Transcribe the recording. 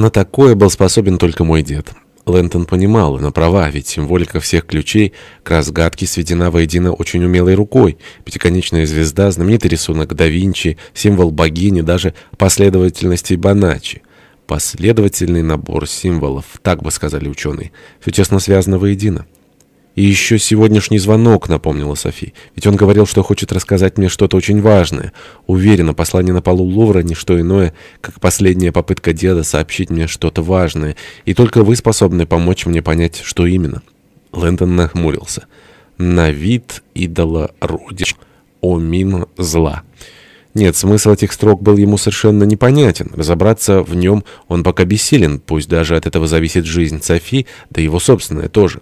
На такое был способен только мой дед. Лэнтон понимал, она права, ведь символика всех ключей к разгадке сведена воедино очень умелой рукой. Пятиконечная звезда, знаменитый рисунок да Винчи, символ богини, даже последовательности Боначчи. Последовательный набор символов, так бы сказали ученые. Все тесно связано воедино. «И еще сегодняшний звонок», — напомнила Софи. «Ведь он говорил, что хочет рассказать мне что-то очень важное. Уверена, послание на полу Лувра — не что иное, как последняя попытка деда сообщить мне что-то важное. И только вы способны помочь мне понять, что именно». Лэндон нахмурился. «На вид идола родич. О мин зла». Нет, смысл этих строк был ему совершенно непонятен. Разобраться в нем он пока бессилен, пусть даже от этого зависит жизнь Софи, да его собственная тоже.